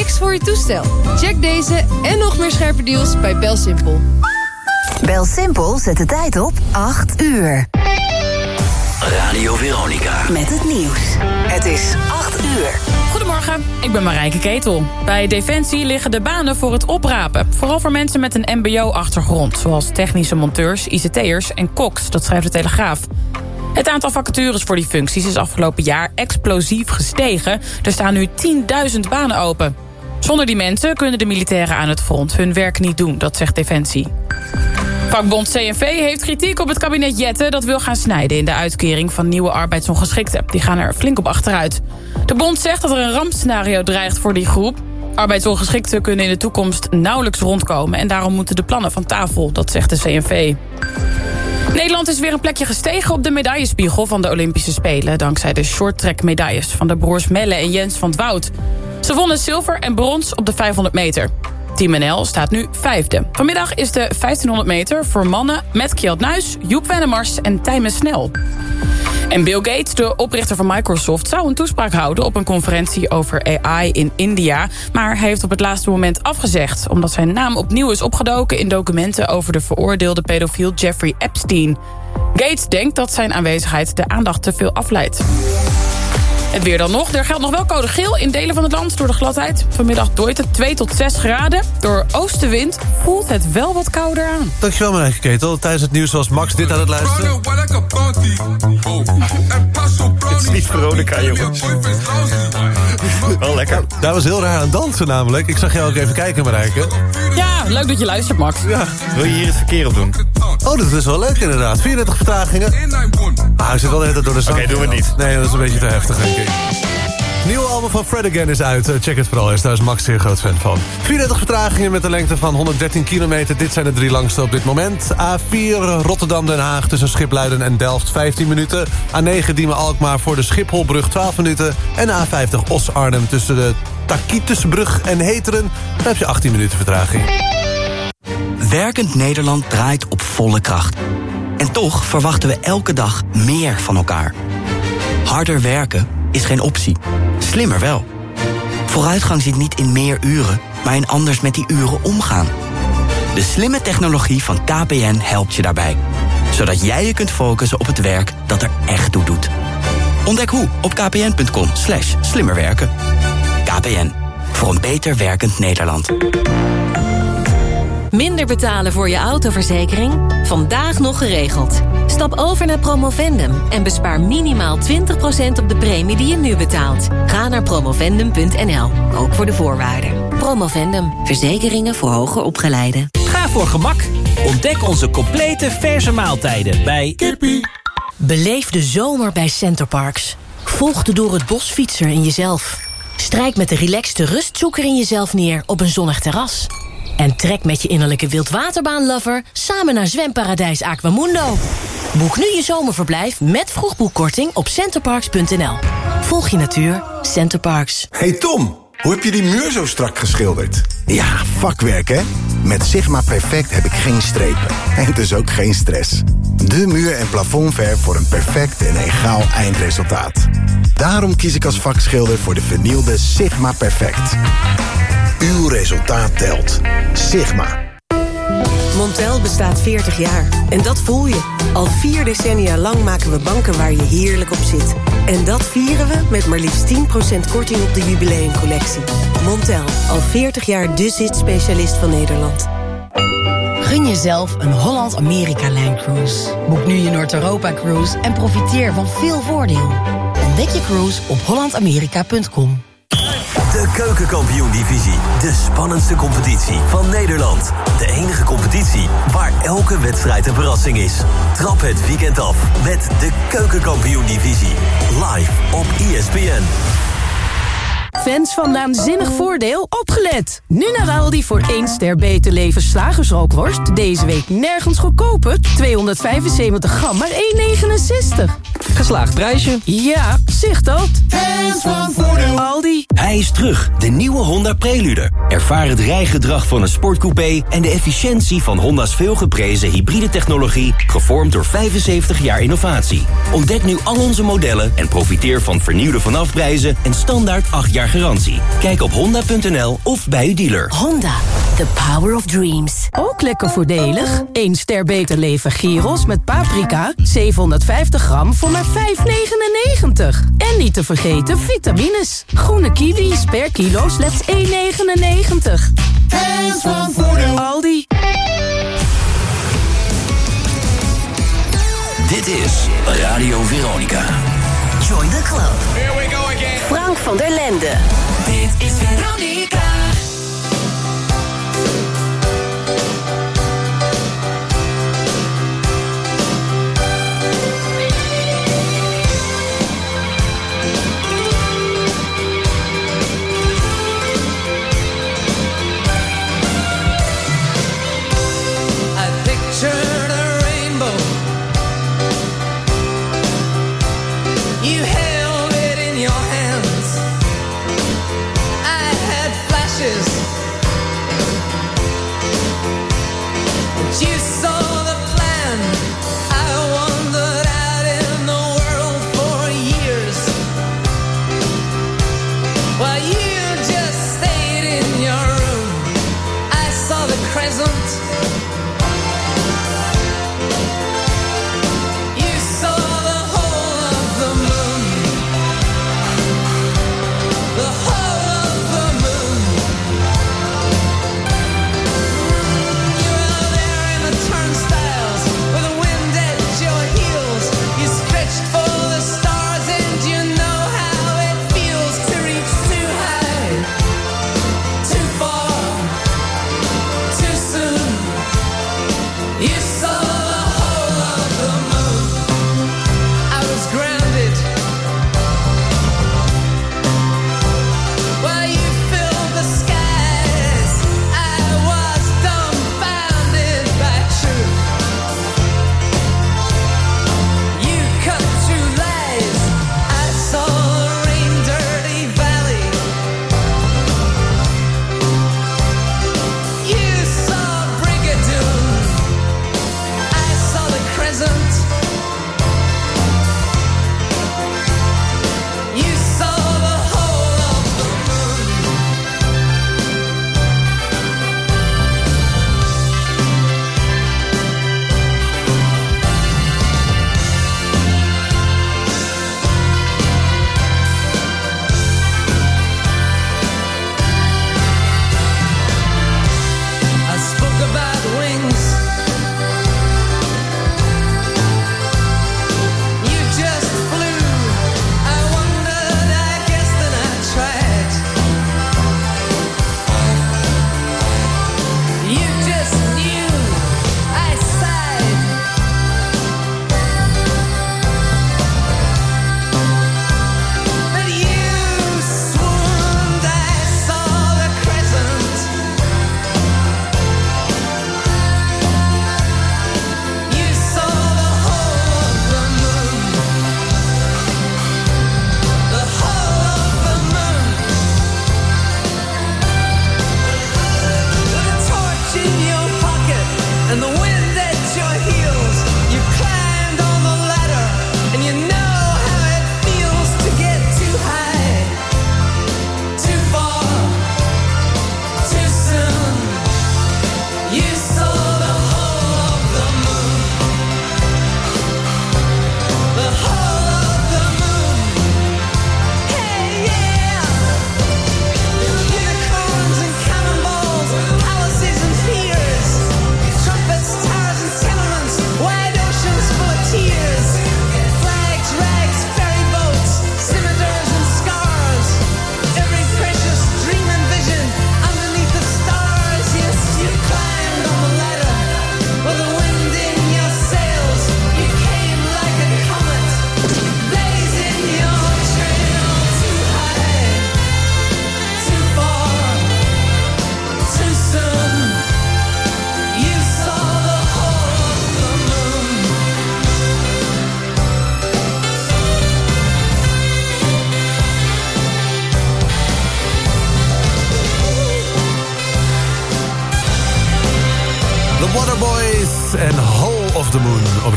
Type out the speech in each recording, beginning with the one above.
niks voor je toestel. Check deze en nog meer scherpe deals bij BelSimpel. BelSimpel zet de tijd op 8 uur. Radio Veronica. Met het nieuws. Het is 8 uur. Goedemorgen, ik ben Marijke Ketel. Bij Defensie liggen de banen voor het oprapen. Vooral voor mensen met een mbo-achtergrond... zoals technische monteurs, ICT'ers en koks, dat schrijft de Telegraaf. Het aantal vacatures voor die functies is afgelopen jaar explosief gestegen. Er staan nu 10.000 banen open. Zonder die mensen kunnen de militairen aan het front hun werk niet doen, dat zegt Defensie. Vakbond CNV heeft kritiek op het kabinet Jette... dat wil gaan snijden in de uitkering van nieuwe arbeidsongeschikten. Die gaan er flink op achteruit. De bond zegt dat er een rampscenario dreigt voor die groep. Arbeidsongeschikten kunnen in de toekomst nauwelijks rondkomen... en daarom moeten de plannen van tafel, dat zegt de CNV. Nederland is weer een plekje gestegen op de medaillespiegel van de Olympische Spelen... dankzij de shorttrack medailles van de broers Melle en Jens van het Woud. Ze wonnen zilver en brons op de 500 meter. Team NL staat nu vijfde. Vanmiddag is de 1500 meter voor mannen met Kjeld Nuis, Joep Wennemars en Tijmen Snel. En Bill Gates, de oprichter van Microsoft... zou een toespraak houden op een conferentie over AI in India... maar heeft op het laatste moment afgezegd... omdat zijn naam opnieuw is opgedoken in documenten... over de veroordeelde pedofiel Jeffrey Epstein. Gates denkt dat zijn aanwezigheid de aandacht te veel afleidt. Het weer dan nog. Er geldt nog wel code geel in delen van het land door de gladheid. Vanmiddag dooit het 2 tot 6 graden. Door oostenwind voelt het wel wat kouder aan. Dankjewel, Marijke Ketel. Tijdens het nieuws was Max dit aan het luisteren. Het is niet Veronica, jongens. Wel lekker. Daar was heel raar aan het dansen namelijk. Ik zag jou ook even kijken, Marijke. Ja, leuk dat je luistert, Max. Ja. Wil je hier het verkeer op doen? Oh, dat is wel leuk inderdaad. 34 vertragingen. Ah, hij zit wel de hele tijd door de zand. Oké, doen we het niet. Nee, dat is een beetje te heftig, denk ik. Nieuwe album van Fred Again is uit. Check het vooral eens, daar is Max zeer groot fan van. 34 vertragingen met een lengte van 113 kilometer. Dit zijn de drie langste op dit moment. A4 Rotterdam-Den Haag tussen Schipluiden en Delft 15 minuten. A9 Diemen-Alkmaar voor de Schipholbrug 12 minuten. En A50 Os-Arnhem tussen de Takitusbrug en Heteren. Daar heb je 18 minuten vertraging. Werkend Nederland draait op volle kracht. En toch verwachten we elke dag meer van elkaar. Harder werken is geen optie. Slimmer wel. Vooruitgang zit niet in meer uren, maar in anders met die uren omgaan. De slimme technologie van KPN helpt je daarbij. Zodat jij je kunt focussen op het werk dat er echt toe doet. Ontdek hoe op kpn.com slimmerwerken. KPN, voor een beter werkend Nederland. Minder betalen voor je autoverzekering? Vandaag nog geregeld. Stap over naar Promovendum en bespaar minimaal 20% op de premie die je nu betaalt. Ga naar promovendum.nl, ook voor de voorwaarden. Promovendum, verzekeringen voor hoger opgeleiden. Ga voor gemak. Ontdek onze complete verse maaltijden bij Kippie. Beleef de zomer bij Centerparks. Volg de door het bos fietser in jezelf. Strijk met de relaxte rustzoeker in jezelf neer op een zonnig terras. En trek met je innerlijke wildwaterbaanlover samen naar zwemparadijs Aquamundo. Boek nu je zomerverblijf met vroegboekkorting op centerparks.nl. Volg je natuur, Centerparks. Hey Tom, hoe heb je die muur zo strak geschilderd? Ja, vakwerk hè? Met Sigma Perfect heb ik geen strepen. En dus ook geen stress. De muur- en plafondverf voor een perfect en egaal eindresultaat. Daarom kies ik als vakschilder voor de vernielde Sigma Perfect. Uw resultaat telt. Sigma. Montel bestaat 40 jaar. En dat voel je. Al vier decennia lang maken we banken waar je heerlijk op zit. En dat vieren we met maar liefst 10% korting op de jubileumcollectie. Montel, al 40 jaar de zit-specialist van Nederland. Gun jezelf een Holland-Amerika-lijn cruise. Boek nu je Noord-Europa-cruise en profiteer van veel voordeel. Ontdek je cruise op hollandamerika.com. De Keukenkampioen-divisie. De spannendste competitie van Nederland. De enige competitie waar elke wedstrijd een verrassing is. Trap het weekend af met de Keukenkampioen-divisie. Live op ESPN. Fans van Naanzinnig Voordeel, opgelet! Nu naar Aldi voor 1 ster beter leven slagersrookworst. Deze week nergens goedkoper. 275 gram, maar 1,69. Geslaagd prijsje. Ja, zicht dat. Fans van Voordeel. Aldi. Hij is terug, de nieuwe Honda Prelude. Ervaar het rijgedrag van een sportcoupé... en de efficiëntie van Honda's veelgeprezen hybride technologie... gevormd door 75 jaar innovatie. Ontdek nu al onze modellen en profiteer van vernieuwde vanafprijzen... en standaard 8 jaar jaar garantie. Kijk op honda.nl of bij uw dealer. Honda, the power of dreams. Ook lekker voordelig. 1 ster beter leven gyros met paprika. 750 gram voor maar 5,99. En niet te vergeten vitamines. Groene kiwis per kilo slechts 1,99. Hands van Voordeel. Aldi. Dit is Radio Veronica. Join the club. Frank van der Lende. Dit is.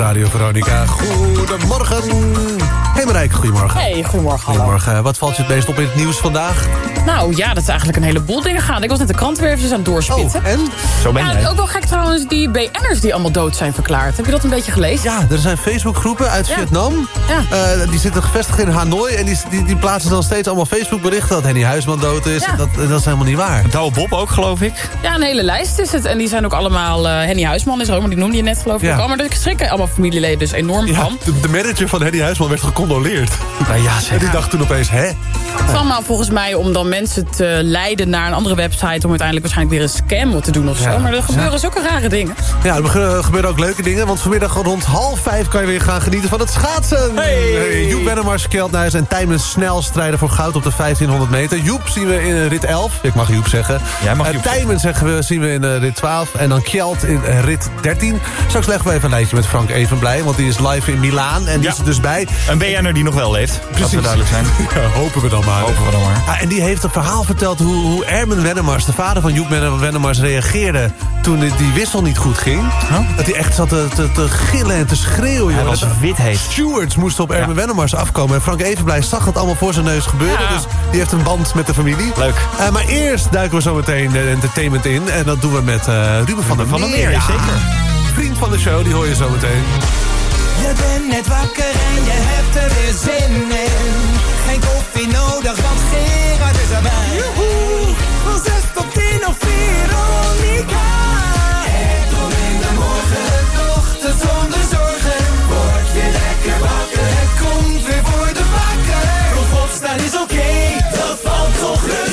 Radio Veronica. Goedemorgen. Hey Marijke, goedemorgen. Hey, goedemorgen. Hallo. Goedemorgen. Wat valt je het meest op in het nieuws vandaag? Nou ja, dat is eigenlijk een heleboel dingen gaan. Ik was net de krant weer even aan het doorspitten. Oh, en? Zo ben Ja, jij. ook wel gek trouwens, die BN'ers die allemaal dood zijn verklaard. Heb je dat een beetje gelezen? Ja, er zijn Facebookgroepen uit Ja. Vietnam. Ja. Eh, die zitten gevestigd in Hanoi. En die, die, die plaatsen dan steeds allemaal Facebook-berichten... dat Henny Huisman dood is. Ja. En Dat, dat is helemaal niet waar. Douwe Bob ook, geloof ik. Ja, een hele lijst is het. En die zijn ook allemaal... eh, Henny Huisman is er ook, maar die noemde je net geloof ik Ja. ook. Maar daar schrikken allemaal familieleden dus enorm Ja, van. de, de manager van Henny Huisman werd gecondoleerd. Nou ja, En die dacht toen opeens, hè? Het is allemaal volgens mij om dan mensen te leiden naar een andere website... om uiteindelijk waarschijnlijk weer een scam te doen of zo. Ja. Maar er gebeuren zulke rare dingen. Ja, er gebeuren ook leuke dingen. Want vanmiddag rond half vijf kan je weer gaan genieten van het schaatsen. Hey! Joep Wennemars, Kjeldnuis en Tijmen snel strijden voor goud op de 1500 meter. Joep zien we in eh, rit 11. Ik mag Joep zeggen. Jij mag Eh, Joep Tijmen zeggen we, zien we in eh, rit 12. En dan Kjeld in rit 13. Straks leggen we even een lijstje met Frank Evenblij. Want die is live in Milaan. En die Ja. is er dus bij. Een BN'er die nog wel leeft. Laten we duidelijk zijn. Ja, hopen we dan maar. Hopen we dan maar. Ah, en die heeft een verhaal verteld hoe, hoe Ermen Wennemars, de vader van Joep Wennemars, reageerde toen die, die wissel niet goed ging. Dat hij echt zat te, te, te gillen en te schreeuwen. Hij joh. was Dat- wit heet. Stewards moesten op Ermen Wennemars afkomen. En Frank Evenblij zag het allemaal voor zijn neus gebeuren. Ja. Dus die heeft een band met de familie. Leuk. Eh, maar eerst duiken we zo meteen de entertainment in. En dat doen we met eh, Ruben van der van der Meer. Meer, Ja. zeker. Vriend van de show, die hoor je zo meteen. Je bent net wakker en je hebt er weer zin in. Geen koffie nodig, want Gerard is erbij. Joehoe, van 6 tot 10 of 4, Veronica. Het in de morgen, het ochtend zonder zorgen. Word weer lekker wakker, het komt weer voor de bakker. Vroeg opstaan is oké, dat valt toch reuze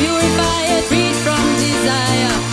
purify it, freed from desire,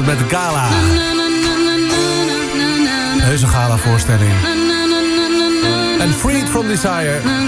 met Gala. Heuse Gala-voorstelling. En Freed from Desire.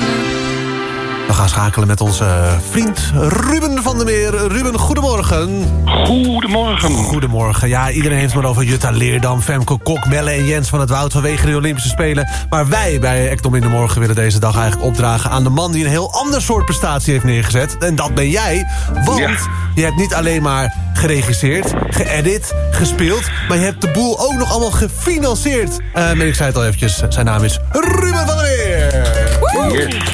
Schakelen met onze vriend Ruben van der Meer. Ruben, goedemorgen. Goedemorgen. Goedemorgen. Ja, iedereen heeft het maar over Jutta Leerdam, Femke Kok, Melle en Jens van het Woud vanwege de Olympische Spelen. Maar wij bij Ekdom in de Morgen willen deze dag eigenlijk opdragen aan de man die een heel ander soort prestatie heeft neergezet. En dat ben jij. Want je hebt niet alleen maar geregisseerd, geëdit, gespeeld, maar je hebt de boel ook nog allemaal gefinancierd. Eh maar ik zei het al eventjes, zijn naam is Ruben van der Meer.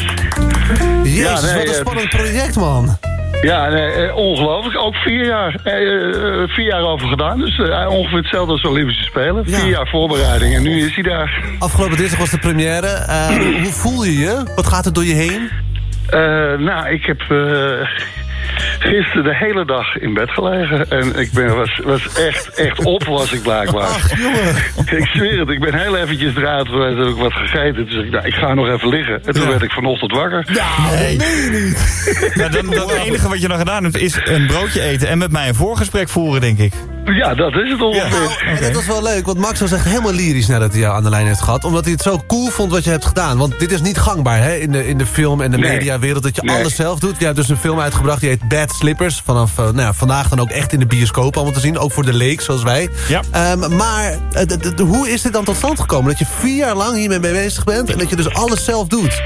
Jezus, Ja, nee, wat een eh, spannend project, man. Ja, nee, eh, ongelooflijk. Ook vier jaar, eh, eh, vier jaar over gedaan. Dus eh, ongeveer hetzelfde als de Olympische Spelen. Vier jaar voorbereiding en nu is hij daar. Afgelopen dinsdag was de première. Hoe voel je je? Wat gaat er door je heen? Nou, ik heb gisteren de hele dag in bed gelegen. En ik ben, was, was echt, echt op was ik blijkbaar. ik zweer het, ik ben heel eventjes eruit geweest. Heb ik wat gegeten. Toen zei ik, nou, ik ga nog even liggen. En toen werd ik vanochtend wakker. nee. Ja, dan, dan het enige wat je dan gedaan hebt is een broodje eten... en met mij een voorgesprek voeren, denk ik. Ja, dat is het ongeveer. En dat was wel leuk, want Max was echt helemaal lyrisch nadat hij jou aan de lijn heeft gehad. Omdat hij het zo cool vond wat je hebt gedaan. Want dit is niet gangbaar hè, in, de, in de film- en de Nee. mediawereld dat je Nee. alles zelf doet. Je hebt dus een film uitgebracht die heet Bad Slippers. Vanaf eh, nou ja, vandaag dan ook echt in de bioscoop allemaal te zien. Ook voor de leek, zoals wij. Ja. Ehm, maar eh, hoe is dit dan tot stand gekomen? Dat je vier jaar lang hiermee bezig bent en dat je dus alles zelf doet.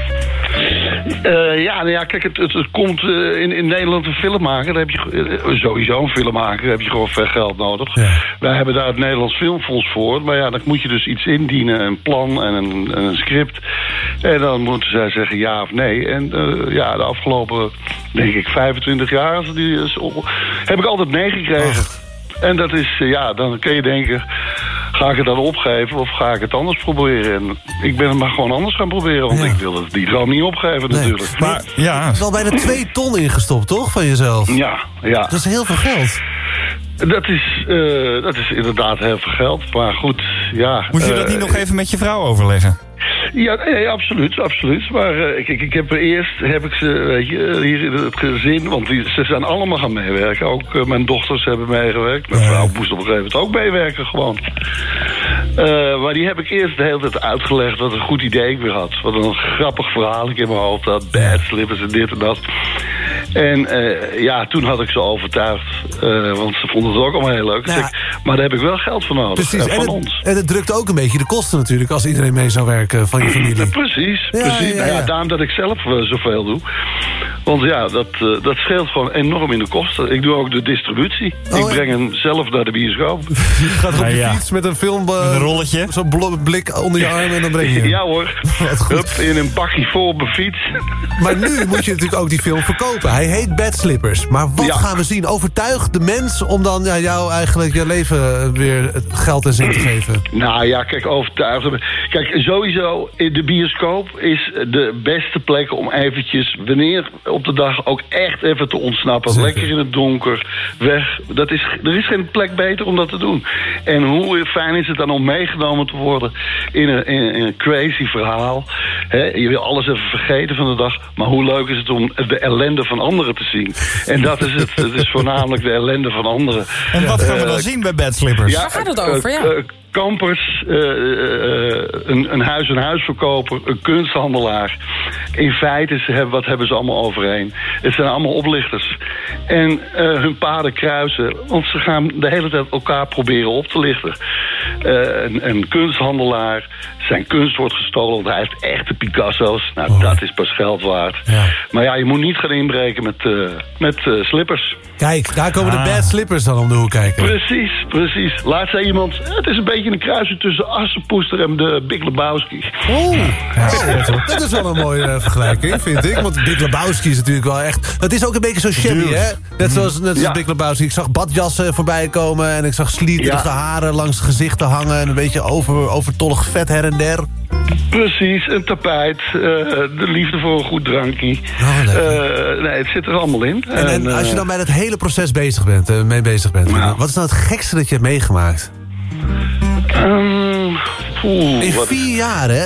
Eh, ja, nou ja, kijk, het, het, het komt eh, in, in Nederland een film maken. Dan heb je eh, sowieso een film maken. Dan heb je gewoon veel geld nodig. Wij hebben daar het Nederlands Filmfonds voor. Maar ja, dan moet je dus iets indienen. Een plan en een, en een script. En dan moeten zij zeggen ja of nee. En ja, de afgelopen, denk ik, 25 jaar... Die, is- heb ik altijd nee gekregen. En dat is, eh, ja, dan kun je denken... Ga ik het dan opgeven of ga ik het anders proberen? En ik ben het maar gewoon anders gaan proberen. Want ik wil het die droom niet opgeven natuurlijk. Maar ja. wel bijna twee ton ingestopt, toch, van jezelf? Ja, ja. Dat is heel veel geld. Dat is, eh, dat is inderdaad heel veel geld. Maar goed, ja. Moet je eh, dat niet nog even met je vrouw overleggen? Ja, nee, absoluut, absoluut. Maar eh, kijk, ik heb er eerst, heb ik ze, weet je, eh, hier in het gezin... want die, ze zijn allemaal gaan meewerken. Ook eh, mijn dochters hebben meegewerkt. Mijn vrouw moest op een gegeven moment ook meewerken gewoon. Eh, maar die heb ik eerst de hele tijd uitgelegd wat een goed idee ik weer had. Wat een grappig verhaal ik in mijn hoofd had. Bad slippers en dit en dat. En eh, ja, toen had ik ze overtuigd. eh, want ze vonden het ook allemaal heel leuk. Nou ik, maar daar heb ik wel geld voor nodig. Precies, en van het, ons. en het drukt ook een beetje de kosten natuurlijk... als iedereen mee zou werken van je familie. Ja, precies, Ja, precies. ja, Nou ja, daarom dat ik zelf zoveel doe. Want ja, dat, eh, dat scheelt gewoon enorm in de kosten. Ik doe ook de distributie. Oh, ik breng hem zelf naar de bioscoop. Je gaat op je ja. fiets met een film... Met een rolletje. Zo'n blik onder je arm en dan breng je hem. Ja hoor. Hup, in een bakje vol op mijn fiets. Maar nu moet je natuurlijk ook die film verkopen. Hij heet Bad Slippers. Maar wat Ja. gaan we zien? Overtuig de mens om dan ja, jou eigenlijk je leven weer het geld en zin te geven. Nou ja, kijk, overtuigd. Kijk, sowieso, in de bioscoop is de beste plek om eventjes, wanneer op de dag, ook echt even te ontsnappen. Lekker in het donker, weg. Dat is, er is geen plek beter om dat te doen. En hoe fijn is het dan om meegenomen te worden in een, in, in een crazy verhaal. Hè, je wil alles even vergeten van de dag. Maar hoe leuk is het om de ellende van anderen te zien. En dat is het. Het is voornamelijk de ellende van anderen. En wat gaan we Eh, dan zien bij Bad Slippers? Waar gaat het over, ja? eh, eh, kampers, eh, eh, een, een huis-en-huisverkoper, een kunsthandelaar. In feite, ze hebben, wat hebben ze allemaal overeen? Het zijn allemaal oplichters. En eh, hun paden kruisen, want ze gaan de hele tijd elkaar proberen op te lichten. Een, een kunsthandelaar, zijn kunst wordt gestolen, want hij heeft echte Picasso's. Nou, dat is pas geld waard. Maar ja, je moet niet gaan inbreken met, met slippers. Kijk, daar komen Ah. de Bad Slippers dan om de hoek kijken. Precies, precies. Laatst zei iemand, het is een beetje een kruising tussen Assenpoester en de Big Lebowski. Oeh, oh, dat is wel een mooie eh, vergelijking, vind ik. Want Big Lebowski is natuurlijk wel echt... Het is ook een beetje zo shabby, hè? Net zoals, net zoals Ja. Big Lebowski. Ik zag badjassen voorbij komen en ik zag slierige Ja. haren langs gezichten hangen... en een beetje over, overtollig vet her en der. Precies, een tapijt, eh, de liefde voor een goed drankje. Eh, nee, het zit er allemaal in. En, en als je eh, dan bij dat hele proces bezig bent, mee bezig bent... wat is nou het gekste dat je hebt meegemaakt? ehm, poeh, In wat- vier jaar, hè?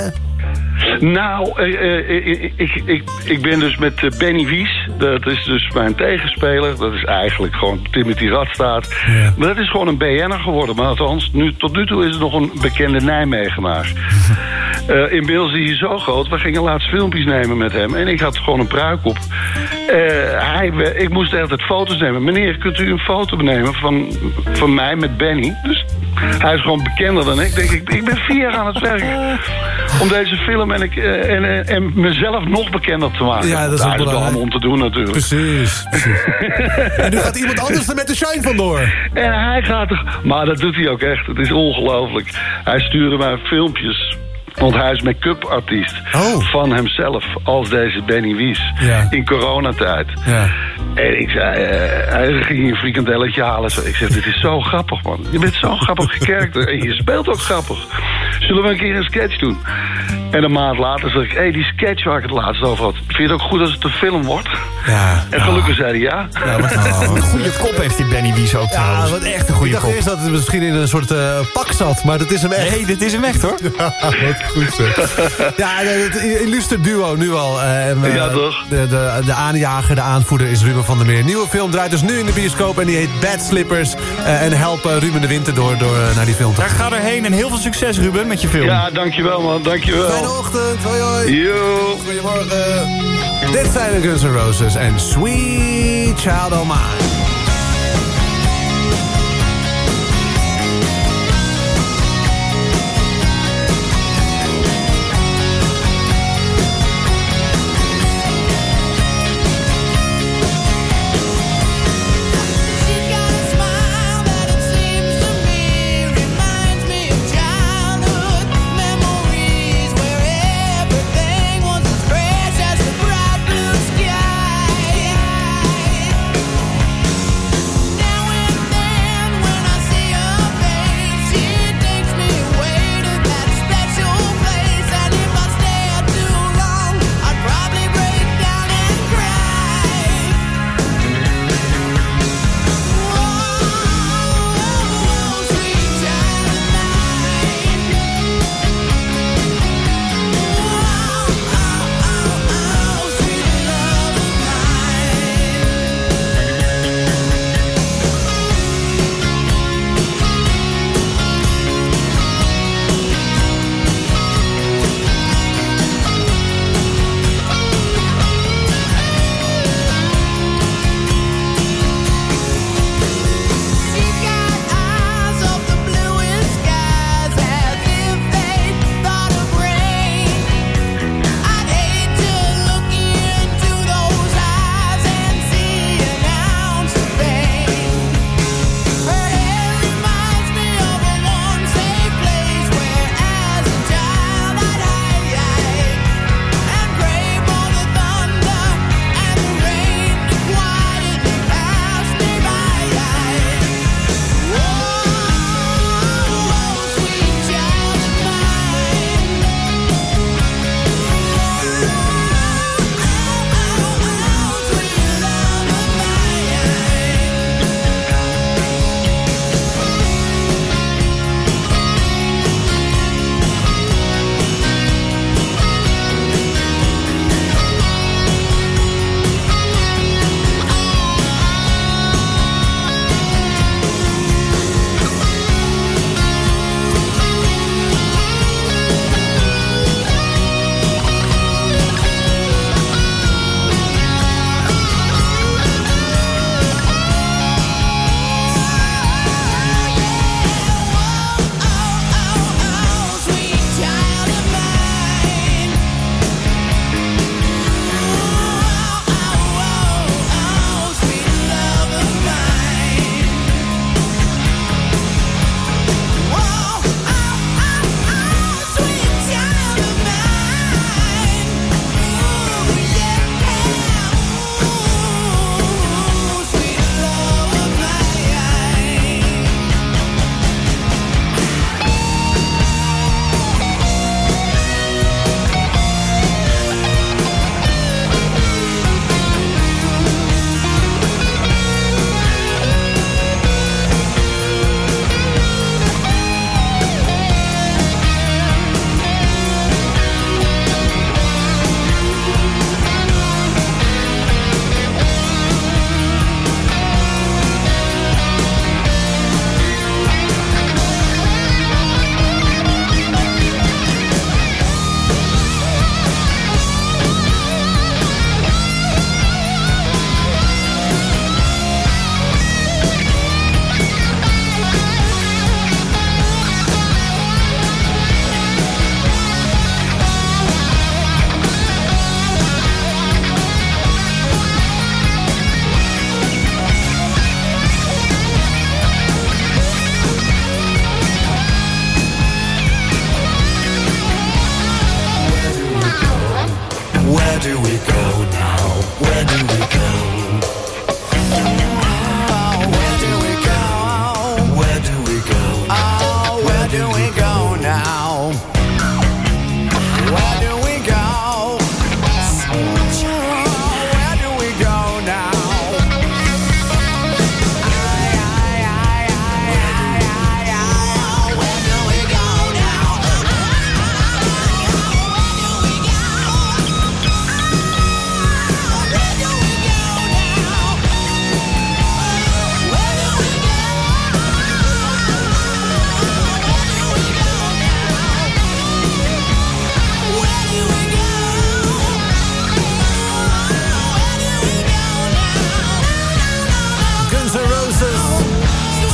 Nou, eh, eh, ik, ik, ik, ik ben dus met eh, Benny Wies. Dat is dus mijn tegenspeler. Dat is eigenlijk gewoon Timothy Radstaat. Maar dat is gewoon een BN'er geworden. Maar althans, nu, tot nu toe is het nog een bekende Nijmegenaar. Eh inmiddels is hij zo groot. We gingen laatst filmpjes nemen met hem. En ik had gewoon een pruik op. Eh, hij, ik moest de hele tijd foto's nemen. Meneer, kunt u een foto nemen van, van mij met Benny? Dus hij is gewoon bekender dan ik. Denk ik, ik ben vier jaar aan het werken. Om deze film en, ik, eh, en, en, en mezelf nog bekender te maken. Ja, dat is ook belangrijk. om te doen natuurlijk. Precies, precies. en nu gaat iemand anders er met de shine vandoor. En hij gaat er... Maar dat doet hij ook echt. Het is ongelooflijk. Hij stuurde mij filmpjes. Want hij is make-up artiest. Van hemzelf. Als deze Benny Wies. Ja. In coronatijd. Ja. En ik zei... eh, hij ging een frikandelletje halen. Zo. Ik zeg, dit is zo grappig, man. Je bent zo'n grappig karakter. En je speelt ook grappig. Zullen we een keer een sketch doen? En een maand later zeg ik... Hé, hey, die sketch waar ik het laatst over had. Vind je het ook goed als het een film wordt? Ja. En gelukkig zei hij ja. een goede kop heeft die Benny Wies ook trouwens. wat echt een goede Ik dacht kop. eerst dat het misschien in een soort eh, pak zat, maar dat is hem echt. Nee, dit is hem echt hoor. Ja, wat goed zeg. Ja, het illustre duo nu al. eh, en, eh, Ja, toch? De, de, de aanjager, de aanvoerder is Ruben van der Meer. Nieuwe film draait dus nu in de bioscoop en die heet Bad Slippers. eh, en help eh, Ruben de Winter door, door eh, naar die film te Daar ga erheen en heel veel succes Ruben met je film. Ja, dankjewel man. Dankjewel. Fijne ochtend, hoi hoi. Yo. Goedemorgen. Dit zijn de Guns N' Roses en Sweet Child O' Mine.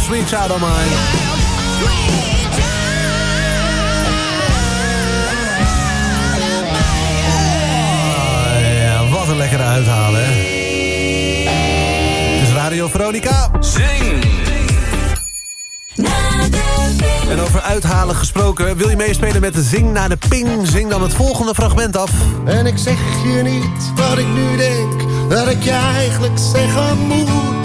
Sweet Child of Mine. Oh, ja, wat een lekkere uithalen, hè? Het is Radio Veronica. Zing! En over uithalen gesproken, wil je meespelen met de Zing naar de Ping? Zing dan het volgende fragment af. En ik zeg je niet wat ik nu denk, dat ik je eigenlijk zeggen moet.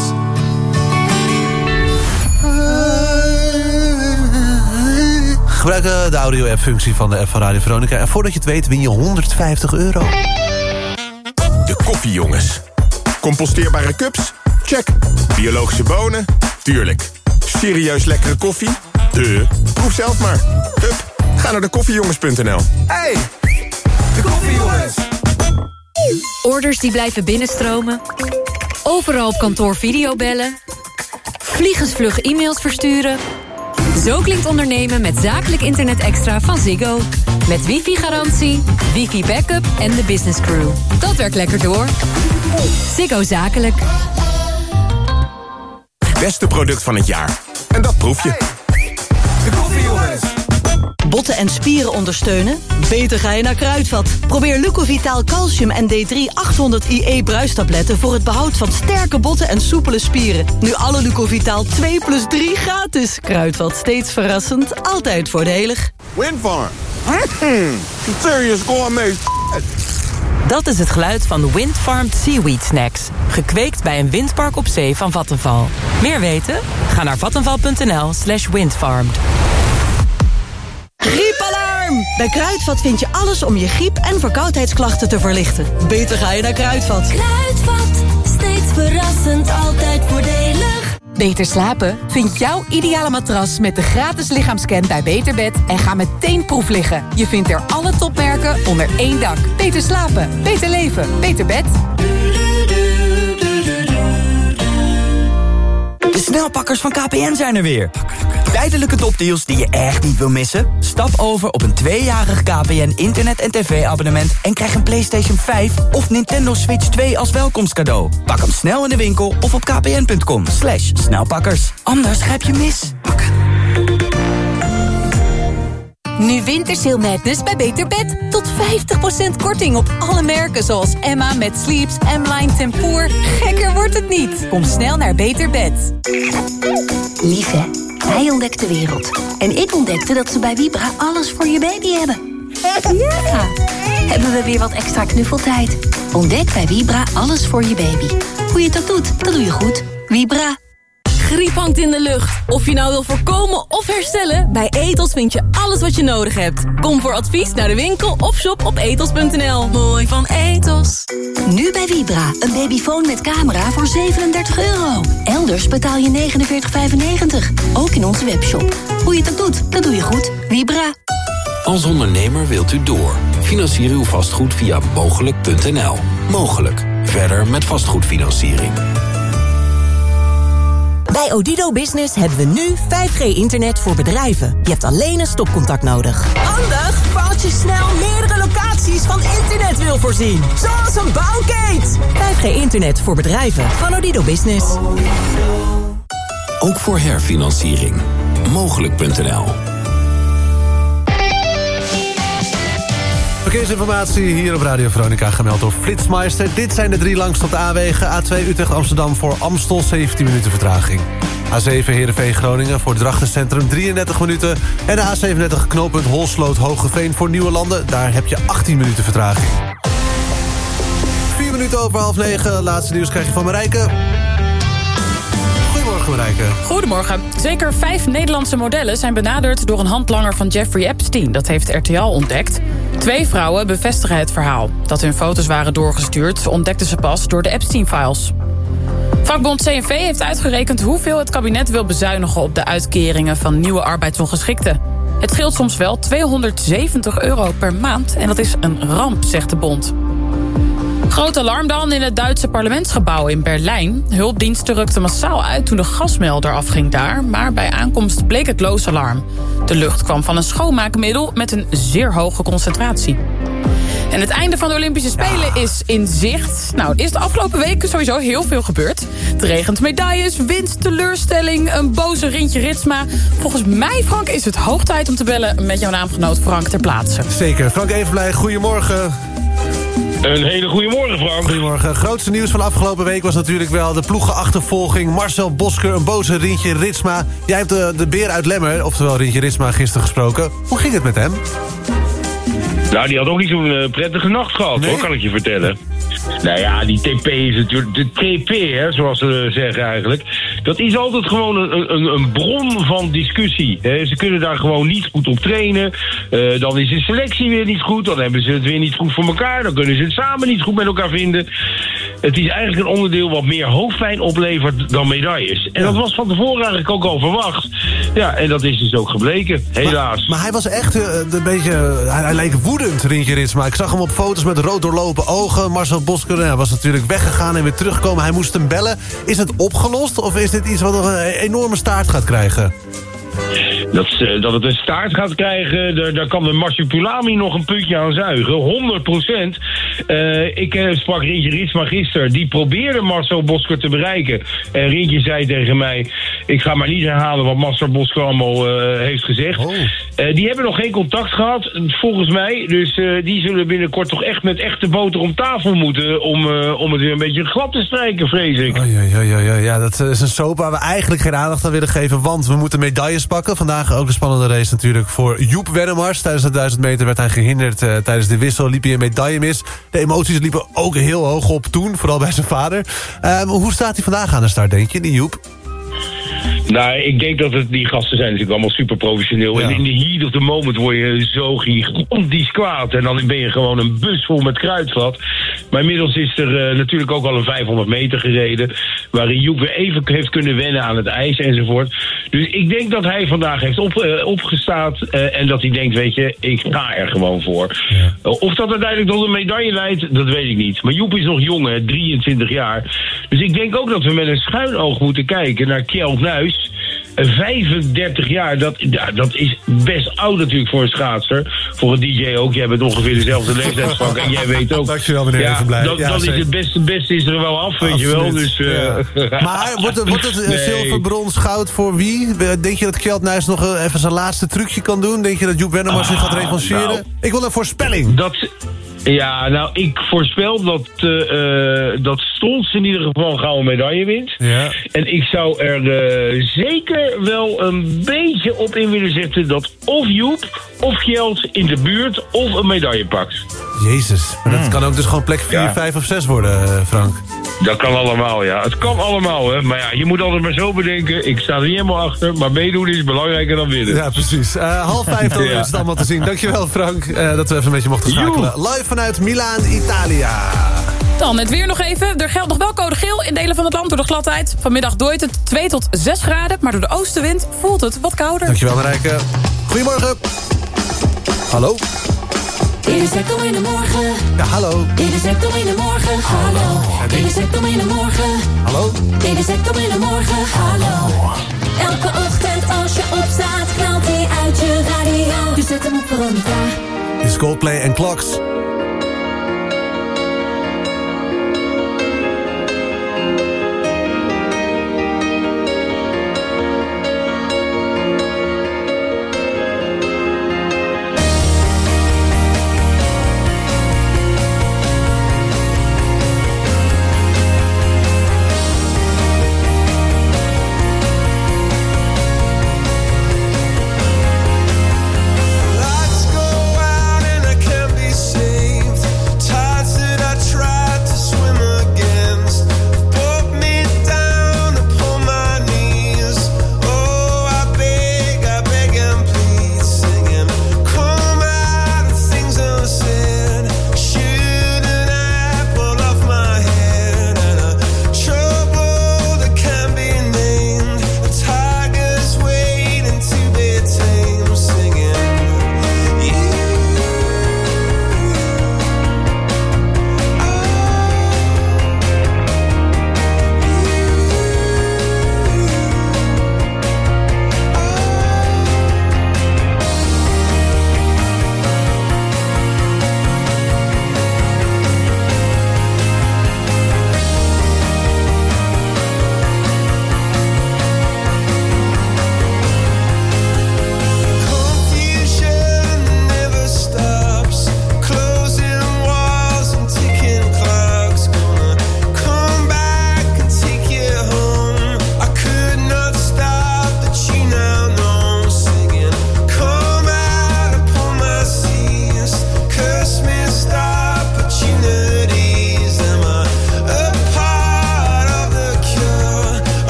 Gebruik de audio-app-functie van de app van Radio Veronica. En voordat je het weet, win je 150 euro. De koffiejongens. Composteerbare cups? Check. Biologische bonen? Tuurlijk. Serieus lekkere koffie? De. Proef zelf maar. Hup, ga naar de koffiejongens.nl. Hey, de koffiejongens. Orders die blijven binnenstromen. Overal op kantoor videobellen. Vliegensvlug e-mails versturen. Zo klinkt ondernemen met zakelijk internet extra van Ziggo. Met wifi-garantie, wifi-backup en de business crew. Dat werkt lekker door. Ziggo Zakelijk. Beste product van het jaar. En dat proef je. Botten en spieren ondersteunen? Beter ga je naar Kruidvat. Probeer Lucovitaal Calcium en D3 800 IE bruistabletten... voor het behoud van sterke botten en soepele spieren. Nu alle Lucovitaal 2 plus 3 gratis. Kruidvat, steeds verrassend, altijd voordelig. Windfarm. Mm, serious gourmet. Dat is het geluid van Windfarmed Seaweed Snacks. Gekweekt bij een windpark op zee van Vattenval. Meer weten? Ga naar vattenval.nl slash windfarmed. Bij Kruidvat vind je alles om je griep- en verkoudheidsklachten te verlichten. Beter ga je naar Kruidvat. Kruidvat, steeds verrassend, altijd voordelig. Beter slapen? Vind jouw ideale matras met de gratis lichaamscan bij Beterbed en ga meteen proef liggen. Je vindt er alle topmerken onder één dak. Beter slapen, beter leven, beter bed. De snelpakkers van KPN zijn er weer. Tijdelijke topdeals die je echt niet wil missen? Stap over op een tweejarig KPN internet- en tv-abonnement... en krijg een PlayStation 5 of Nintendo Switch 2 als welkomstcadeau. Pak hem snel in de winkel of op kpn.com. Slash snelpakkers. Anders grijp je mis. Nu Wintersail Madness bij Beter Bed. Tot 50% korting op alle merken zoals Emma met Sleeps, M-Line Tempoor. Gekker wordt het niet. Kom snel naar Beter Bed. Lief hè? Hij ontdekt de wereld. En ik ontdekte dat ze bij Vibra alles voor je baby hebben. Ja! Hebben we weer wat extra knuffeltijd. Ontdek bij Vibra alles voor je baby. Hoe je ook doet, dat doe je goed. Vibra. Griep hangt in de lucht. Of je nou wil voorkomen of herstellen, bij Etos vind je alles wat je nodig hebt. Kom voor advies naar de winkel of shop op etos.nl. Mooi van Etos. Nu bij Vibra. Een babyfoon met camera voor 37 euro. Elders betaal je 49,95. Ook in onze webshop. Hoe je het ook doet, dat doe je goed. Vibra. Als ondernemer wilt u door. Financier uw vastgoed via mogelijk.nl. Mogelijk. Verder met vastgoedfinanciering. Bij Odido Business hebben we nu 5G-internet voor bedrijven. Je hebt alleen een stopcontact nodig. Handig voor als je snel meerdere locaties van internet wil voorzien. Zoals een bouwkeet. 5G-internet voor bedrijven van Odido Business. Ook voor herfinanciering. Mogelijk.nl. Verkeersinformatie hier op Radio Veronica gemeld door Flitsmeister. Dit zijn de drie langste op de A-wegen. A2 Utrecht-Amsterdam voor Amstel 17 minuten vertraging. A7 Heerenveen Groningen voor Drachtencentrum 33 minuten. En de A37 knooppunt Holsloot Hogeveen voor Nieuwe Landen. Daar heb je 18 minuten vertraging. 4 minuten over half 9. Laatste nieuws krijg je van Marijke. Goedemorgen. Zeker vijf Nederlandse modellen zijn benaderd door een handlanger van Jeffrey Epstein. Dat heeft RTL ontdekt. Twee vrouwen bevestigen het verhaal. Dat hun foto's waren doorgestuurd ontdekten ze pas door de Epstein-files. Vakbond CNV heeft uitgerekend hoeveel het kabinet wil bezuinigen... op de uitkeringen van nieuwe arbeidsongeschikten. Het scheelt soms wel 270 euro per maand en dat is een ramp, zegt de bond. Groot alarm dan in het Duitse parlementsgebouw in Berlijn. Hulpdiensten rukten massaal uit toen de gasmelder afging daar... maar bij aankomst bleek het loos alarm. De lucht kwam van een schoonmaakmiddel met een zeer hoge concentratie. En het einde van de Olympische Spelen is in zicht. Nou, is de afgelopen weken sowieso heel veel gebeurd. Het regent medailles, winst, teleurstelling, een boze Rintje Ritsma. Volgens mij, Frank, is het hoog tijd om te bellen met jouw naamgenoot Frank ter plaatse. Zeker. Frank Evenblij, goedemorgen. Een hele goede morgen, Frank. Goedemorgen. Grootste nieuws van afgelopen week was natuurlijk wel de ploegenachtervolging. Marcel Bosker, een boze Rintje Ritsma. Jij hebt de, de beer uit Lemmer, oftewel Rintje Ritsma, gisteren gesproken. Hoe ging het met hem? Nou, die had ook niet zo'n eh, prettige nacht gehad, hoor, kan ik je vertellen. Nou ja, die TP is natuurlijk... De TP, hè, zoals ze zeggen eigenlijk... dat is altijd gewoon een, een, een bron van discussie. Hè. Ze kunnen daar gewoon niet goed op trainen. Eh, dan is de selectie weer niet goed. Dan hebben ze het weer niet goed voor elkaar. Dan kunnen ze het samen niet goed met elkaar vinden. Het is eigenlijk een onderdeel wat meer hoofdpijn oplevert dan medailles. En dat was van tevoren eigenlijk ook al verwacht. Ja, en dat is dus ook gebleken, helaas. Maar hij was echt eh, een beetje... Hij, hij leek woedend, Rintje Ritsma. Ik zag hem op foto's met rood doorlopen ogen. Marcel Bosker ja, was natuurlijk weggegaan en weer teruggekomen. Hij moest hem bellen. Is het opgelost of is dit iets wat nog een enorme staart gaat krijgen? Dat, eh, dat het een staart gaat krijgen, daar, daar kan de Marsupilami nog een puntje aan zuigen. 100 procent. Eh, ik eh, sprak Rintje Ritsma gisteren. Die probeerde Marcel Bosker te bereiken. En Rintje zei tegen mij... ik ga maar niet herhalen wat Marcel Bosker allemaal heeft gezegd. Eh, die hebben nog geen contact gehad, volgens mij. Dus die zullen binnenkort toch echt met echte boter om tafel moeten... om, om het weer een beetje glad te strijken, vrees ik. Ja, ja, ja, ja, ja, dat is een soap waar we eigenlijk geen aandacht aan willen geven... want we moeten medailles pakken. Vandaag ook een spannende race natuurlijk voor Joep Wennemars. Tijdens de 1000 meter werd hij gehinderd. eh, tijdens de wissel liep hij een medaille mis. De emoties liepen ook heel hoog op toen, vooral bij zijn vader. Ehm, hoe staat hij vandaag aan de start, denk je, die Joep? Nou, ik denk dat het, die gasten zijn natuurlijk allemaal super professioneel. En in de heat of the moment word je zo gigantisch kwaad. En dan ben je gewoon een bus vol met kruidvat. Maar inmiddels is er eh, natuurlijk ook al een 500 meter gereden. Waarin Joep weer even heeft kunnen wennen aan het ijs enzovoort. Dus ik denk dat hij vandaag heeft op, eh, opgestaat. eh, en dat hij denkt, weet je, ik ga er gewoon voor. Of dat uiteindelijk tot een medaille leidt, dat weet ik niet. Maar Joep is nog jong, hè, 23 jaar. Dus ik denk ook dat we met een schuin oog moeten kijken naar Kjeld Nuis. Eh, 35 jaar, dat, ja, dat is best oud natuurlijk voor een schaatser. Voor een DJ ook. Jij bent ongeveer dezelfde leeftijd, Frank. En jij weet ook. Dankjewel, meneer ja. Dan, Ja, dan is het beste, beste is er wel af, weet je wel. Dus, eh. Maar wordt het, wordt het eh, Nee. zilver, brons, goud voor wie? Denk je dat Kjeld Nuis nog eh, even zijn laatste trucje kan doen? Denk je dat Joep Wennemars zich gaat Ah, revancheren? nou. ik wil een voorspelling. Dat, ja, nou, ik voorspel dat, eh eh, dat Stons in ieder geval een gouden medaille wint. Ja. En ik zou er eh, zeker wel een beetje op in willen zetten dat of Joep of Geld in de buurt of een medaille pakt. Jezus, maar dat kan ook dus gewoon plek 4, Ja. 5 of 6 worden, Frank. Dat kan allemaal, ja. Het kan allemaal, hè. Maar ja, je moet altijd maar zo bedenken. Ik sta er niet helemaal achter, maar meedoen is belangrijker dan winnen. Ja, precies. Eh, half vijf dan Ja. is het allemaal te zien. Dankjewel, Frank, eh, dat we even met je mochten schakelen. Live vanuit Milaan, Italia. Dan het weer nog even. Er geldt nog wel code geel in delen van het land door de gladheid. Vanmiddag dooit het 2 tot 6 graden, maar door de oostenwind voelt het wat kouder. Dankjewel, Marijke. Goedemorgen. Hallo? Dit is Ekdom in de morgen. Ja, hallo. Dit is Ekdom in de morgen. Hallo. Dit is Ekdom in de morgen. Hallo? Dit is in de morgen. Hallo. Elke ochtend als je opstaat, knalt hij uit je radio. Dus zet hem op Veronica. Dit is Coldplay en Clocks.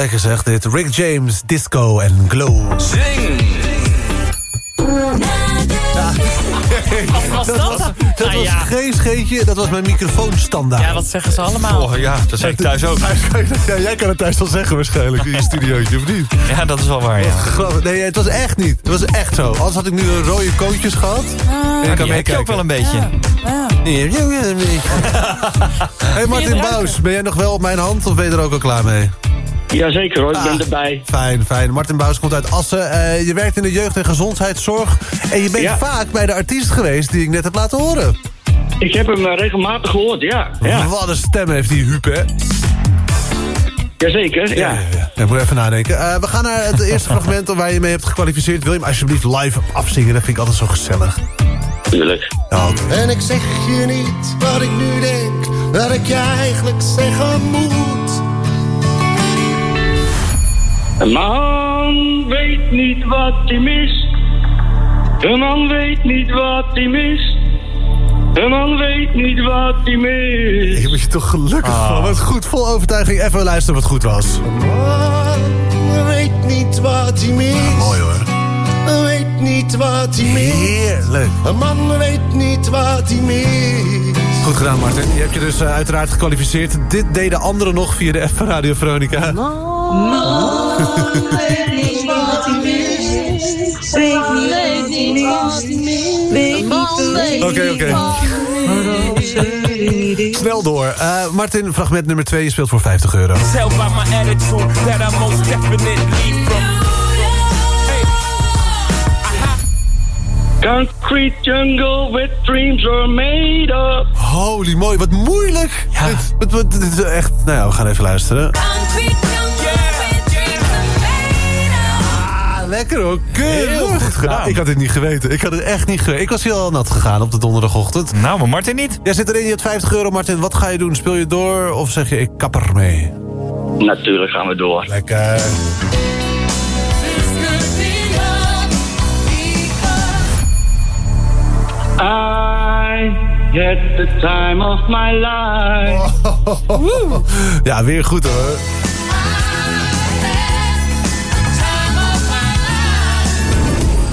Lekker dit. Rick James, Disco en Glow. Zing! was dat? dat? was, dat Nou was ja. geen scheetje, dat was mijn microfoonstandaard. Ja, dat zeggen ze allemaal. Oh ja, dat zeg ik thuis ook. Ja, jij kan het thuis wel zeggen waarschijnlijk in je studiootje, of niet? Ja, dat is wel waar, ja. Nee, het was echt niet. Het was echt zo. Anders had ik nu een rode cootjes gehad. Ja, die heb je ook wel een beetje. Ja, ja, beetje. hey Martin? Bous, ben jij nog wel op mijn hand of ben je er ook al klaar mee? Jazeker hoor, ik ben erbij. Fijn, fijn. Martin Bouws komt uit Assen. Eh, je werkt in de jeugd- en gezondheidszorg. En je bent Ja. vaak bij de artiest geweest die ik net heb laten horen. Ik heb hem eh, regelmatig gehoord, ja. ja. Wat een stem heeft die Huub, hè? Jazeker, ja. Ik moet even nadenken. Eh, we gaan naar het eerste fragment waar je mee hebt gekwalificeerd. Wil je hem alsjeblieft live afzingen? Dat vind ik altijd zo gezellig. Tuurlijk. En ik zeg je niet wat ik nu denk, dat ik je eigenlijk zeggen moet. Een man weet niet wat hij mist. Een man weet niet wat hij mist. Een man weet niet wat hij mist. Je moet je toch gelukkig van. Wat goed, vol overtuiging. Even luisteren wat goed was. Man weet niet wat hij mist. mooi hoor. Weet niet wat hij mist. Heerlijk. Een man weet niet wat hij mist. Goed gedaan, Martin. Je hebt je dus eh, uiteraard gekwalificeerd. Dit deden anderen nog via de F van Radio Veronica. Weet niet wat hij mist. Weet niet wat hij mist. Weet niet Oké, oké. Snel door. Eh, Martin, fragment nummer 2. Je speelt voor 50 euro. Tell by my attitude that I most definitely from. Concrete jungle with dreams are made of. Holy mooi, wat moeilijk. Ja. Dit, wat, wat- dit is echt... Nou ja, we gaan even luisteren. Ah, lekker hoor. Keurig. Heel goed gedaan. Nou, ik had dit niet geweten. Ik had het echt niet geweten. Ik was heel nat gegaan op de donderdagochtend. Nou, maar Martin niet. Jij zit erin, je hebt 50 euro. Martin, wat ga je doen? Speel je door of zeg je ik kap er mee? Natuurlijk gaan we door. Lekker. I had the time of my life. Ja, weer goed hoor.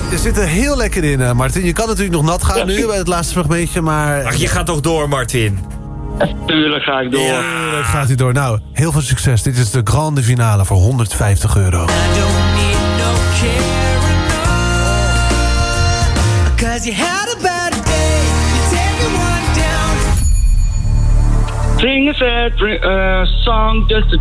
Je zit er heel lekker in, eh, Martin. Je kan natuurlijk nog nat gaan nu bij het laatste fragmentje, maar... Ach, je gaat toch door, Martin? Tuurlijk ga ik door. Tuurlijk gaat hij door. Nou, heel veel succes. Dit is de grande finale voor 150 euro. Cause you had a bad day. You take one down. Sing a sad uh, song just to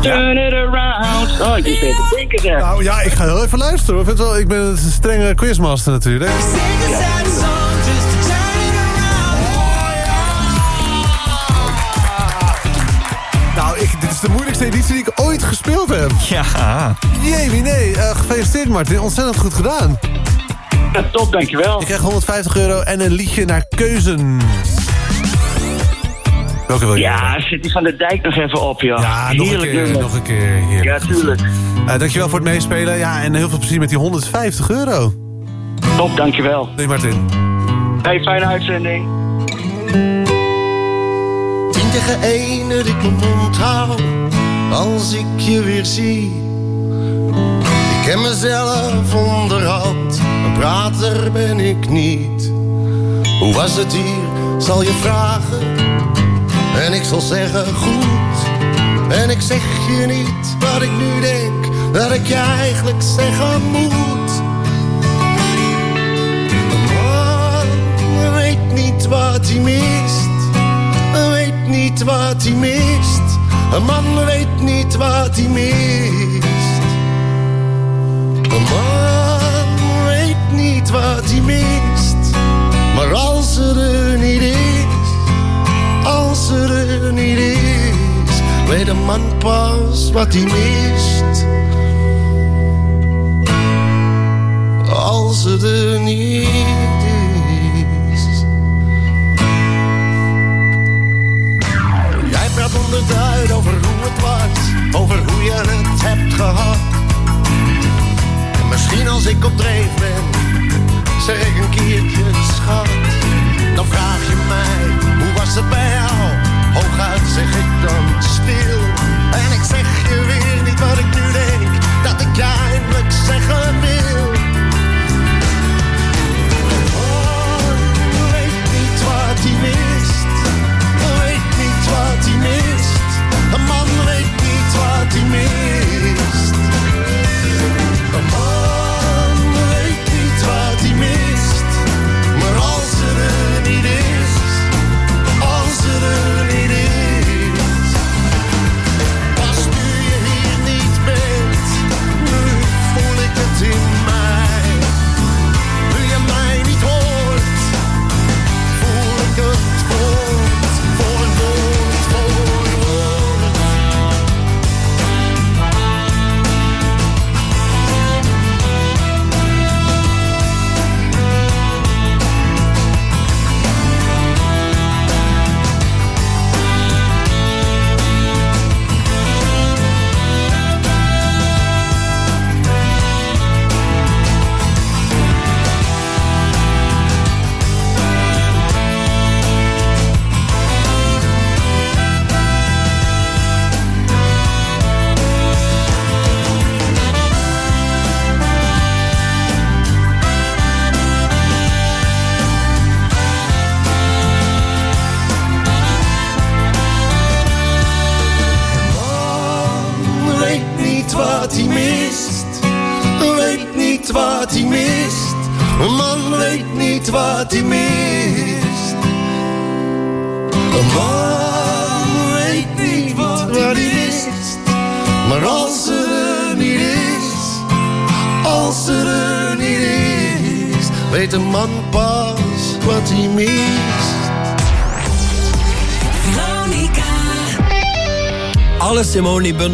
turn it around. Oh, ik zit te zeg. Nou ja, ik ga heel even luisteren. hoor. Ik, wel, ik ben een strenge quizmaster natuurlijk. Sing a sad song just to turn it Nou, ik, dit is de moeilijkste editie die ik ooit gespeeld heb. Ja. Jee, nee. Eh, gefeliciteerd Martin. Ontzettend goed gedaan. Ja, top, dankjewel. Je krijgt 150 euro en een liedje naar keuzen. Welke wil je? Ja, zit die van de dijk nog even op, joh. Ja, nog een Heerlijk keer, nog een keer. Heerlijk. Ja, tuurlijk. Eh, dankjewel voor het meespelen. Ja, en heel veel plezier met die 150 euro. Top, dankjewel. Nee, Martin. Hey, fijne uitzending. Tien tegen één dat ik mijn mond hou als ik je weer zie. Ik ken mezelf onderhand, een prater ben ik niet. Hoe was het hier, zal je vragen. En ik zal zeggen goed. En ik zeg je niet wat ik nu denk, dat ik je eigenlijk zeggen moet. Een man weet niet wat hij mist weet niet wat hij mist. Een man weet niet wat hij mist. Een man weet niet wat hij mist. Maar als ze er niet is, als er niet is, weet een man pas wat hij mist. Als ze er niet is. Jij praat onderduid over hoe het was, over hoe je het hebt gehad. En misschien als ik op dreef ben, zeg ik een keertje schat. Dan vraag je mij, was het bij jou? Hooguit zeg ik dan stil. En ik zeg je weer niet wat ik nu denk, dat ik je eindelijk zeggen wil. Oh, weet niet wat hij mist. Weet niet wat hij mist. Een man weet niet wat hij mist.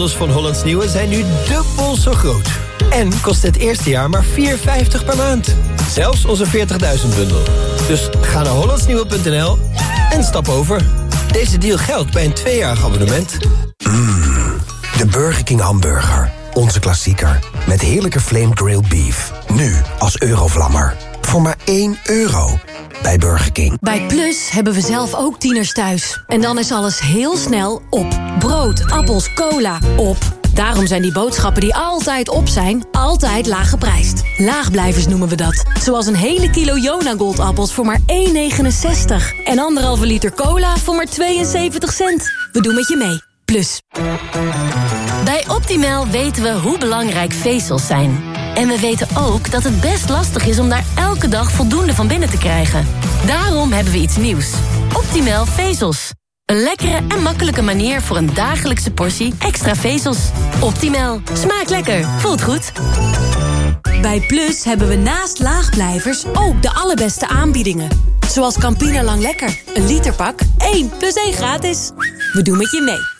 Simone-bundels van Hollands Nieuwe zijn nu dubbel zo groot. En kost het eerste jaar maar 4,50 per maand. Zelfs onze 40.000-bundel. Dus ga naar hollandsnieuwe.nl en stap over. Deze deal geldt bij een tweejarig abonnement. De Burger King hamburger. Onze klassieker. Met heerlijke flame grilled beef. Nu als eurovlammer. Voor maar 1 euro. Bij Burger King. Bij Plus hebben we zelf ook tieners thuis. En dan is alles heel snel op. Brood, appels, cola, op. Daarom zijn die boodschappen die altijd op zijn, altijd laag geprijsd. Laagblijvers noemen we dat. Zoals een hele kilo Jona Goldappels voor maar 1,69. En anderhalve liter cola voor maar 72 cent. We doen met je mee. Plus. Bij Optimal weten we hoe belangrijk vezels zijn. En we weten ook dat het best lastig is om daar elke dag voldoende van binnen te krijgen. Daarom hebben we iets nieuws. Optimal vezels. Een lekkere en makkelijke manier voor een dagelijkse portie extra vezels. Optimal. Smaakt lekker. Voelt goed. Bij Plus hebben we naast laagblijvers ook de allerbeste aanbiedingen. Zoals Campina Lang Lekker. Een literpak, 1 plus 1 gratis. We doen met je mee.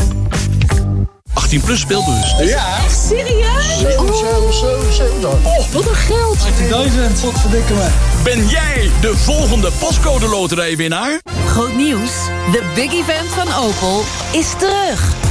18 plus speelbus. Ja. Echt serieus? Oh, wat een geld. 18.000, wat verdikken me. Ben jij de volgende postcode loterijwinnaar? Groot nieuws. De big event van Opel is terug.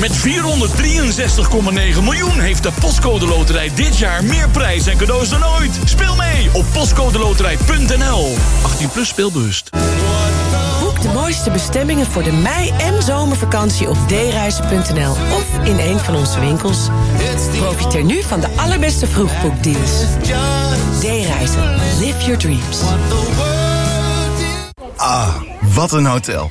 Met 463,9 miljoen heeft de Postcode Loterij dit jaar meer prijs en cadeaus dan ooit. Speel mee op postcodeloterij.nl. 18 plus speelbewust. Boek de mooiste bestemmingen voor de mei- en zomervakantie op dereizen.nl of in een van onze winkels. Profiteer nu van de allerbeste vroegboekdeals. D-reizen. Live your dreams. Ah, wat een hotel.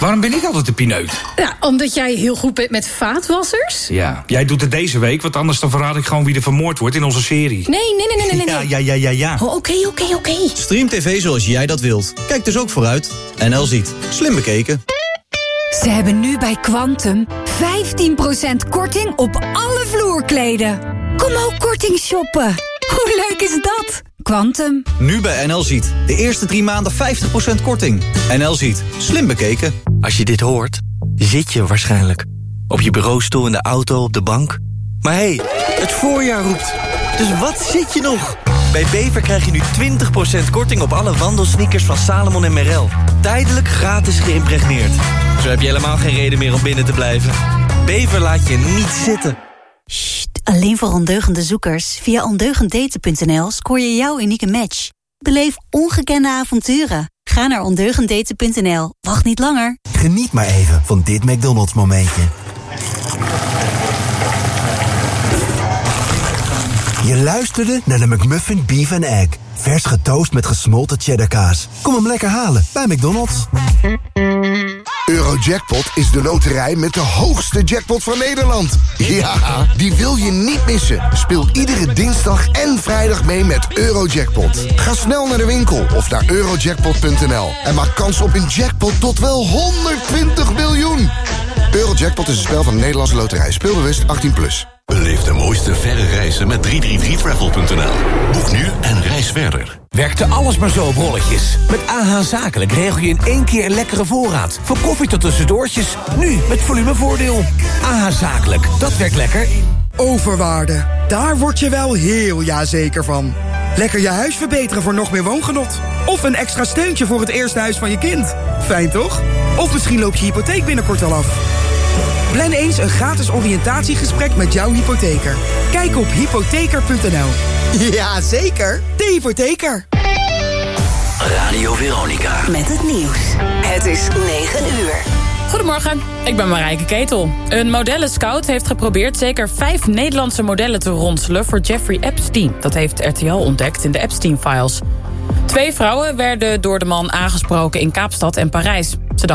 Waarom ben ik altijd de pineut? Ja, omdat jij heel goed bent met vaatwassers. Ja, jij doet het deze week, want anders dan verraad ik gewoon wie er vermoord wordt in onze serie. Nee, nee, nee, nee, nee. Ja, ja, ja, ja, ja. Oh, Oké, oké, oké. Stream TV zoals jij dat wilt. Kijk dus ook vooruit. NL ziet. Slim bekeken. Ze hebben nu bij Quantum 15% korting op alle vloerkleden. Kom ook korting shoppen. Hoe leuk is dat? Quantum. Nu bij NL ziet. De eerste drie maanden 50% korting. NL ziet. Slim bekeken. Als je dit hoort, zit je waarschijnlijk. Op je bureaustoel, in de auto, op de bank. Maar hé, hey, het voorjaar roept. Dus wat zit je nog? Bij Bever krijg je nu 20% korting op alle wandelsneakers van Salomon en Merrell. Tijdelijk gratis geïmpregneerd. Zo heb je helemaal geen reden meer om binnen te blijven. Bever laat je niet zitten. Alleen voor ondeugende zoekers. Via ondeugenddaten.nl scoor je jouw unieke match. Beleef ongekende avonturen. Ga naar ondeugenddaten.nl. Wacht niet langer. Geniet maar even van dit McDonald's momentje. Je luisterde naar de McMuffin Beef and Egg. Vers getoast met gesmolten cheddarkaas. Kom hem lekker halen bij McDonald's. Euro Eurojackpot is de loterij met de hoogste jackpot van Nederland. Ja, die wil je niet missen. Speel iedere dinsdag en vrijdag mee met Eurojackpot. Ga snel naar de winkel of naar eurojackpot.nl en maak kans op een jackpot tot wel 120 miljoen. Eurojackpot is een spel van de Nederlandse loterij. Speelbewust 18+. Plus. Beleef de mooiste verre reizen met 333travel.nl. Boek nu en reis verder. Werkte alles maar zo op rolletjes. Met AH Zakelijk regel je in één keer een lekkere voorraad. Van koffie tot tussendoortjes. Nu met volumevoordeel. AH Zakelijk, dat werkt lekker. Overwaarde, daar word je wel heel jazeker van. Lekker je huis verbeteren voor nog meer woongenot. Of een extra steuntje voor het eerste huis van je kind. Fijn toch? Of misschien loopt je hypotheek binnenkort al af. Plan eens een gratis oriëntatiegesprek met jouw hypotheker. Kijk op hypotheker.nl. Ja, zeker. De hypotheker. Radio Veronica. Met het nieuws. Het is 9 uur. Goedemorgen, ik ben Marijke Ketel. Een modellenscout heeft geprobeerd zeker vijf Nederlandse modellen te ronselen... voor Jeffrey Epstein. Dat heeft RTL ontdekt in de Epstein-files. Twee vrouwen werden door de man aangesproken in Kaapstad en Parijs.